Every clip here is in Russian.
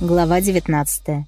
Глава 19.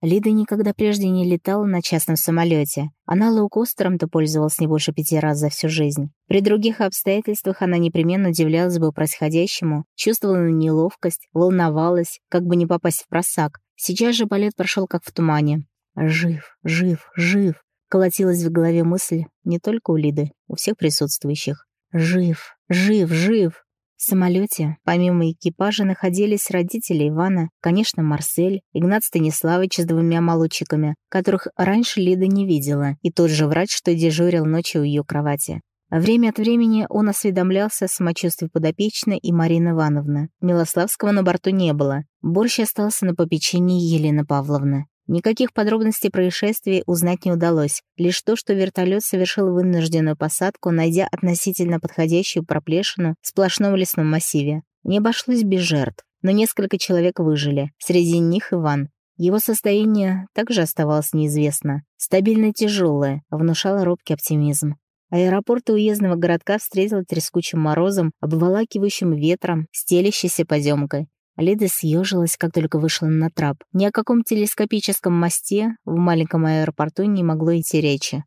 Лида никогда прежде не летала на частном самолете. Она лоукостером-то пользовалась не больше пяти раз за всю жизнь. При других обстоятельствах она непременно удивлялась бы происходящему, чувствовала неловкость, волновалась, как бы не попасть в просак. Сейчас же полет прошел как в тумане. «Жив, жив, жив!» Колотилась в голове мысль не только у Лиды, у всех присутствующих. «Жив, жив, жив!» В самолете, помимо экипажа, находились родители Ивана, конечно, Марсель, Игнат Станиславович с двумя молодчиками, которых раньше Лида не видела, и тот же врач, что дежурил ночью у ее кровати. Время от времени он осведомлялся о самочувствии подопечной и Марины Ивановны. Милославского на борту не было. Борщ остался на попечении Елены Павловны. Никаких подробностей происшествия узнать не удалось, лишь то, что вертолет совершил вынужденную посадку, найдя относительно подходящую проплешину в сплошном лесном массиве. Не обошлось без жертв, но несколько человек выжили, среди них Иван. Его состояние также оставалось неизвестно. Стабильно тяжелое, внушало робкий оптимизм. Аэропорт уездного городка встретил трескучим морозом, обволакивающим ветром, стелящейся поземкой. Лида съежилась, как только вышла на трап. Ни о каком телескопическом мосте в маленьком аэропорту не могло идти речи.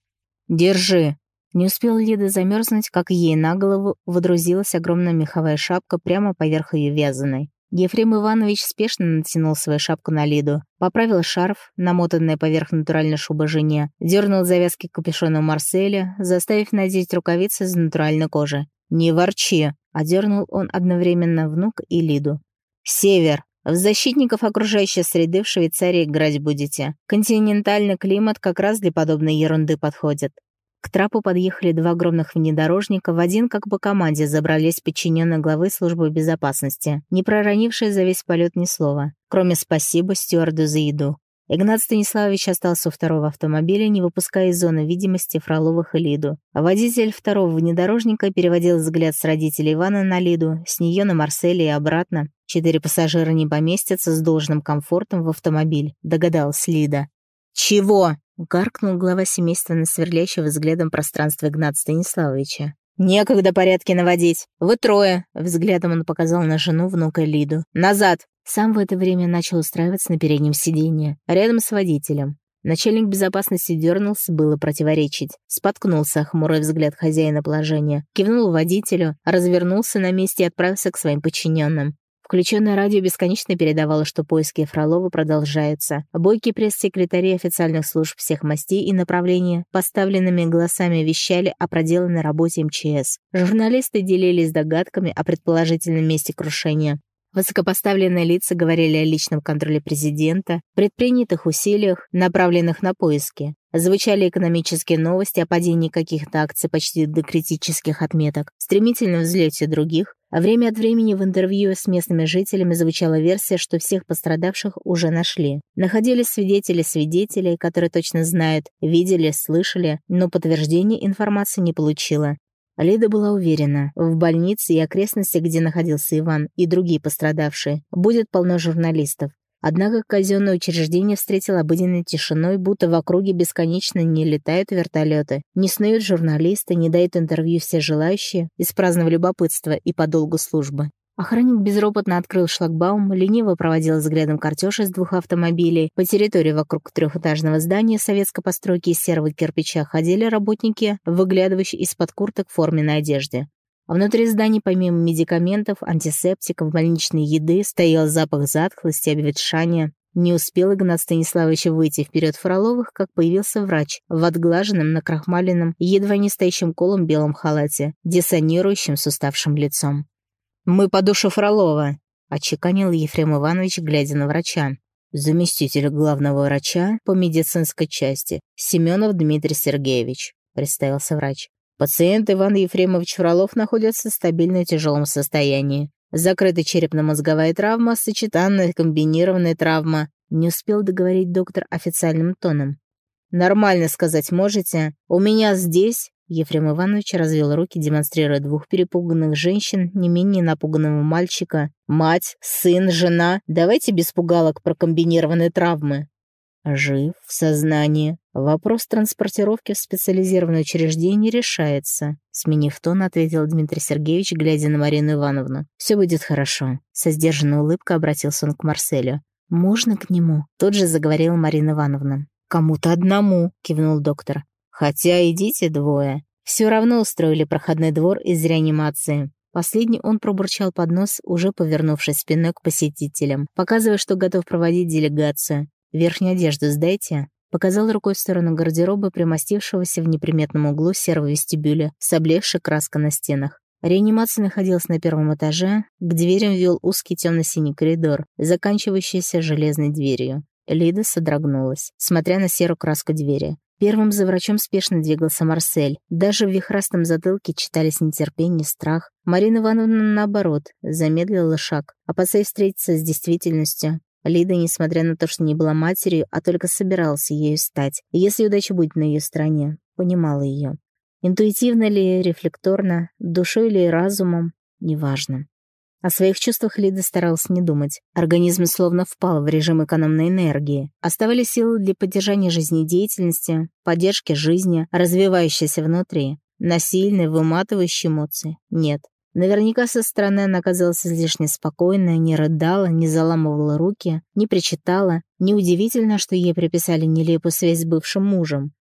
«Держи!» Не успела Лида замерзнуть, как ей на голову водрузилась огромная меховая шапка прямо поверх ее вязаной. Ефрем Иванович спешно натянул свою шапку на Лиду, поправил шарф, намотанный поверх натуральной шубы жене, дернул завязки капюшона Марселя, заставив надеть рукавицы из натуральной кожи. «Не ворчи!» — одернул он одновременно внук и Лиду. Север. В защитников окружающей среды в Швейцарии играть будете. Континентальный климат как раз для подобной ерунды подходит. К трапу подъехали два огромных внедорожника, в один, как по команде, забрались подчиненные главы службы безопасности, не проронившие за весь полет ни слова, кроме «спасибо стюарду за еду». Игнат Станиславович остался у второго автомобиля, не выпуская из зоны видимости Фроловых и Лиду. А водитель второго внедорожника переводил взгляд с родителей Ивана на Лиду, с нее на Марселя и обратно. Четыре пассажира не поместятся с должным комфортом в автомобиль, догадалась Лида. «Чего?» — гаркнул глава семейства на сверлящего взглядом пространство Игната Станиславовича. «Некогда порядки наводить. Вы трое!» — взглядом он показал на жену внука Лиду. «Назад! Сам в это время начал устраиваться на переднем сиденье, рядом с водителем. Начальник безопасности дернулся, было противоречить. Споткнулся хмурый взгляд хозяина положения, кивнул водителю, развернулся на месте и отправился к своим подчиненным. Включенное радио бесконечно передавало, что поиски Фролова продолжаются. Бойкие пресс-секретари официальных служб всех мастей и направлений поставленными голосами вещали о проделанной работе МЧС. Журналисты делились догадками о предположительном месте крушения. Высокопоставленные лица говорили о личном контроле президента, предпринятых усилиях, направленных на поиски. Звучали экономические новости о падении каких-то акций почти до критических отметок, стремительном взлете других, а время от времени в интервью с местными жителями звучала версия, что всех пострадавших уже нашли. Находились свидетели свидетелей, которые точно знают, видели, слышали, но подтверждения информации не получила. Лида была уверена, в больнице и окрестностях, где находился Иван и другие пострадавшие, будет полно журналистов. Однако казенное учреждение встретило обыденной тишиной, будто в округе бесконечно не летают вертолеты, не снуют журналисты, не дают интервью все желающие из праздного любопытства и по долгу службы. Охранник безропотно открыл шлагбаум, лениво проводил взглядом картеж из двух автомобилей. По территории вокруг трехэтажного здания советской постройки из серого кирпича ходили работники, выглядывающие из-под курток в форменной одежде. Внутри здания, помимо медикаментов, антисептиков, больничной еды, стоял запах затхлости, обветшания. Не успел Игнат Станиславович выйти вперед Фроловых, как появился врач в отглаженном, накрахмаленном, едва не стоящем колом белом халате, диссонирующим с уставшим лицом. «Мы по душу Фролова», — отчеканил Ефрем Иванович, глядя на врача. «Заместитель главного врача по медицинской части, Семенов Дмитрий Сергеевич», — представился врач. «Пациент Иван Ефремович Фролов находится в стабильно тяжелом состоянии. Закрытая черепно-мозговая травма, сочетанная комбинированная травма». Не успел договорить доктор официальным тоном. «Нормально сказать можете? У меня здесь Ефрем Иванович развел руки, демонстрируя двух перепуганных женщин, не менее напуганного мальчика. «Мать, сын, жена, давайте без пугалок про комбинированные травмы». «Жив, в сознании. Вопрос транспортировки в специализированное учреждение решается», сменив тон, ответил Дмитрий Сергеевич, глядя на Марину Ивановну. «Все будет хорошо». Со сдержанной улыбкой обратился он к Марселю. «Можно к нему?» — тут же заговорила Марина Ивановна. «Кому-то одному», — кивнул доктор. «Хотя идите двое». Все равно устроили проходной двор из реанимации. Последний он пробурчал под нос, уже повернувшись спиной к посетителям, показывая, что готов проводить делегацию. «Верхнюю одежду сдайте», показал рукой в сторону гардероба, примостившегося в неприметном углу серого вестибюля, с облегшей краской на стенах. Реанимация находилась на первом этаже, к дверям вел узкий темно-синий коридор, заканчивающийся железной дверью. Лида содрогнулась, смотря на серую краску двери. Первым за врачом спешно двигался Марсель. Даже в вихрастом затылке читались нетерпение, страх. Марина Ивановна, наоборот, замедлила шаг, опасаясь встретиться с действительностью. Лида, несмотря на то, что не была матерью, а только собиралась ею стать, если удача будет на ее стороне, понимала ее. Интуитивно ли, рефлекторно, душой ли, разумом, неважно. О своих чувствах Лида старалась не думать. Организм словно впал в режим экономной энергии. Оставались силы для поддержания жизнедеятельности, поддержки жизни, развивающейся внутри. Насильные, выматывающие эмоции нет. Наверняка со стороны она оказалась излишне спокойная, не рыдала, не заламывала руки, не причитала. Неудивительно, что ей приписали нелепую связь с бывшим мужем.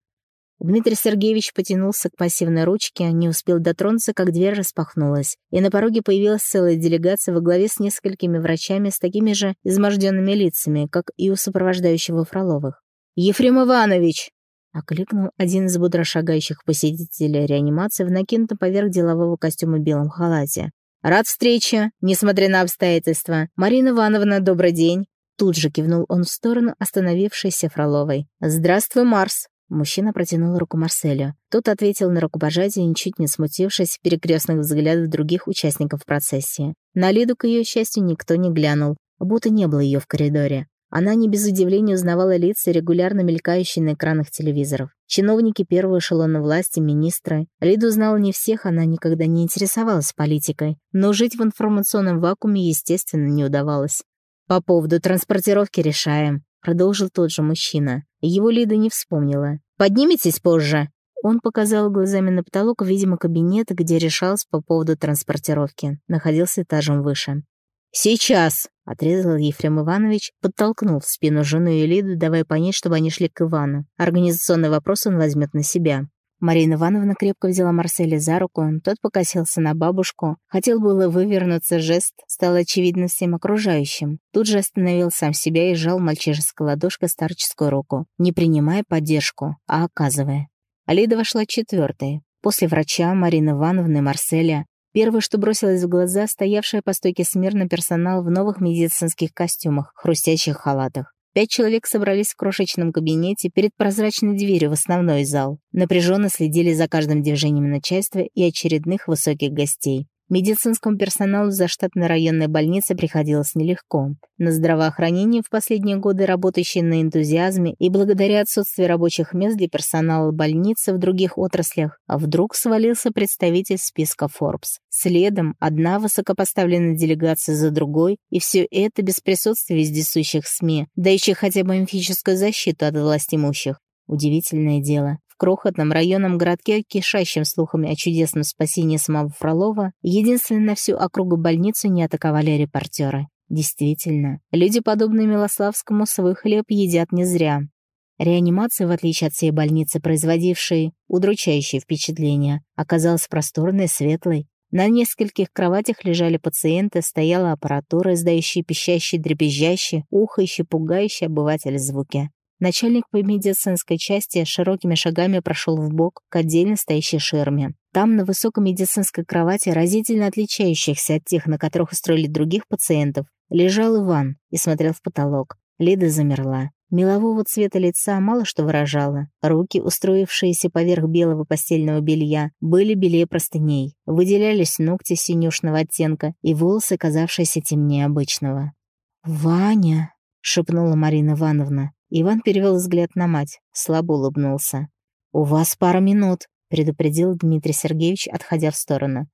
Дмитрий Сергеевич потянулся к пассивной ручке, не успел дотронуться, как дверь распахнулась, и на пороге появилась целая делегация во главе с несколькими врачами с такими же изможденными лицами, как и у сопровождающего Фроловых. «Ефрем Иванович!» — окликнул один из бодро шагающих посетителей реанимации в накинутом поверх делового костюма белом халате. «Рад встрече, несмотря на обстоятельства. Марина Ивановна, добрый день!» Тут же кивнул он в сторону остановившейся Фроловой. «Здравствуй, Марс!» Мужчина протянул руку Марселю. Тот ответил на рукопожатие, ничуть не смутившись перекрестных взглядов других участников процессии. На Лиду, к ее счастью, никто не глянул, будто не было ее в коридоре. Она не без удивления узнавала лица, регулярно мелькающие на экранах телевизоров. Чиновники первого эшелона власти, министры. Лиду знала не всех, она никогда не интересовалась политикой. Но жить в информационном вакууме, естественно, не удавалось. «По поводу транспортировки решаем», — продолжил тот же мужчина. Его Лида не вспомнила. «Подниметесь позже?» Он показал глазами на потолок, видимо, кабинета, где решалось по поводу транспортировки. Находился этажом выше. «Сейчас!» — отрезал Ефрем Иванович, подтолкнул в спину жену и Лиду, давая понять, чтобы они шли к Ивану. Организационный вопрос он возьмет на себя. Марина Ивановна крепко взяла Марселя за руку, тот покосился на бабушку. Хотел было вывернуться, жест стал очевидно всем окружающим. Тут же остановил сам себя и сжал мальчишеской ладошкой старческую руку, не принимая поддержку, а оказывая. Алида вошла четвертой. После врача, Марины Ивановны, Марселя. Первое, что бросилось в глаза, стоявшая по стойке смирно персонал в новых медицинских костюмах, хрустящих халатах. Пять человек собрались в крошечном кабинете перед прозрачной дверью в основной зал. Напряженно следили за каждым движением начальства и очередных высоких гостей. Медицинскому персоналу за штатной районной больницы приходилось нелегко. На здравоохранение в последние годы работающие на энтузиазме и благодаря отсутствию рабочих мест для персонала больницы в других отраслях, а вдруг свалился представитель списка Forbes. Следом одна высокопоставленная делегация за другой, и все это без присутствия вездесущих СМИ, дающих хотя бы мифическую защиту от властимущих. Удивительное дело крохотном районном городке, кишащем слухами о чудесном спасении самого Фролова, единственной на всю округу больницу не атаковали репортеры. Действительно, люди, подобные Милославскому, свой хлеб едят не зря. Реанимация, в отличие от всей больницы, производившей удручающее впечатление, оказалась просторной, светлой. На нескольких кроватях лежали пациенты, стояла аппаратура, издающая пищащие, дребезжащие, ухающие, пугающие обывателя звуки. Начальник по медицинской части широкими шагами прошел в бок к отдельно стоящей ширме. Там, на высокой медицинской кровати, разительно отличающихся от тех, на которых устроили других пациентов, лежал Иван и смотрел в потолок. Лида замерла. Мелового цвета лица мало что выражало. Руки, устроившиеся поверх белого постельного белья, были белее простыней. Выделялись ногти синюшного оттенка и волосы, казавшиеся темнее обычного. «Ваня!» — шепнула Марина Ивановна. Иван перевел взгляд на мать, слабо улыбнулся. «У вас пара минут», — предупредил Дмитрий Сергеевич, отходя в сторону.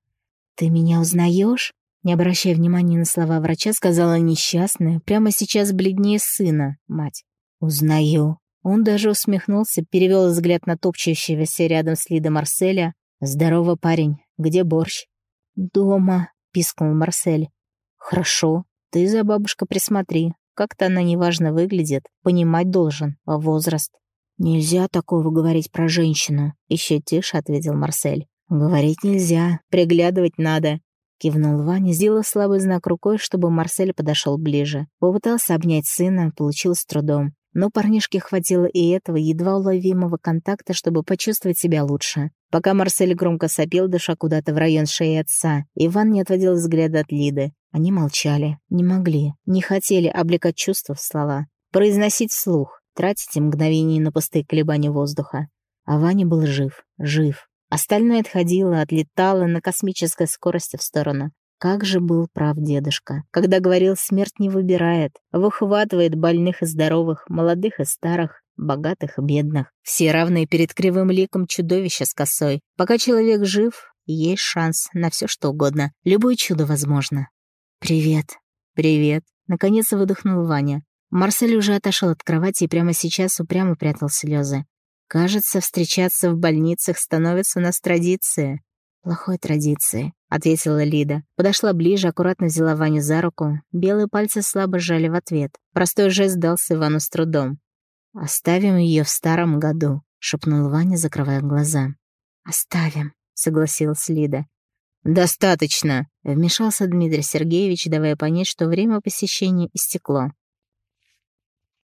«Ты меня узнаешь?» Не обращая внимания на слова врача, сказала несчастная, прямо сейчас бледнее сына, мать. «Узнаю». Он даже усмехнулся, перевел взгляд на топчущегося рядом с Лидой Марселя. «Здорово, парень. Где борщ?» «Дома», — пискнул Марсель. «Хорошо. Ты за бабушкой присмотри. Как-то она неважно выглядит, понимать должен, а возраст. «Нельзя такого говорить про женщину», — еще тише ответил Марсель. «Говорить нельзя, приглядывать надо», — кивнул Ваня, сделав слабый знак рукой, чтобы Марсель подошел ближе. Попытался обнять сына, получилось с трудом. Но парнишке хватило и этого едва уловимого контакта, чтобы почувствовать себя лучше. Пока Марсель громко сопел, дыша куда-то в район шеи отца, Иван не отводил взгляда от Лиды. Они молчали, не могли, не хотели облекать чувства в слова, произносить вслух тратить мгновение на пустые колебания воздуха. А Ваня был жив, жив. Остальное отходило, отлетало на космической скорости в сторону. Как же был прав дедушка, когда говорил, смерть не выбирает, выхватывает больных и здоровых, молодых и старых, богатых и бедных. Все равны перед кривым ликом чудовища с косой. Пока человек жив, есть шанс на все что угодно. Любое чудо возможно. «Привет». «Привет», — наконец выдохнул Ваня. Марсель уже отошел от кровати и прямо сейчас упрямо прятал слезы. «Кажется, встречаться в больницах становится у нас традицией». «Плохой традицией», — ответила Лида. Подошла ближе, аккуратно взяла Ваню за руку. Белые пальцы слабо сжали в ответ. Простой жест дался Ивану с трудом. «Оставим ее в старом году», — шепнул Ваня, закрывая глаза. «Оставим», — согласилась Лида. «Достаточно», — вмешался Дмитрий Сергеевич, давая понять, что время посещения истекло.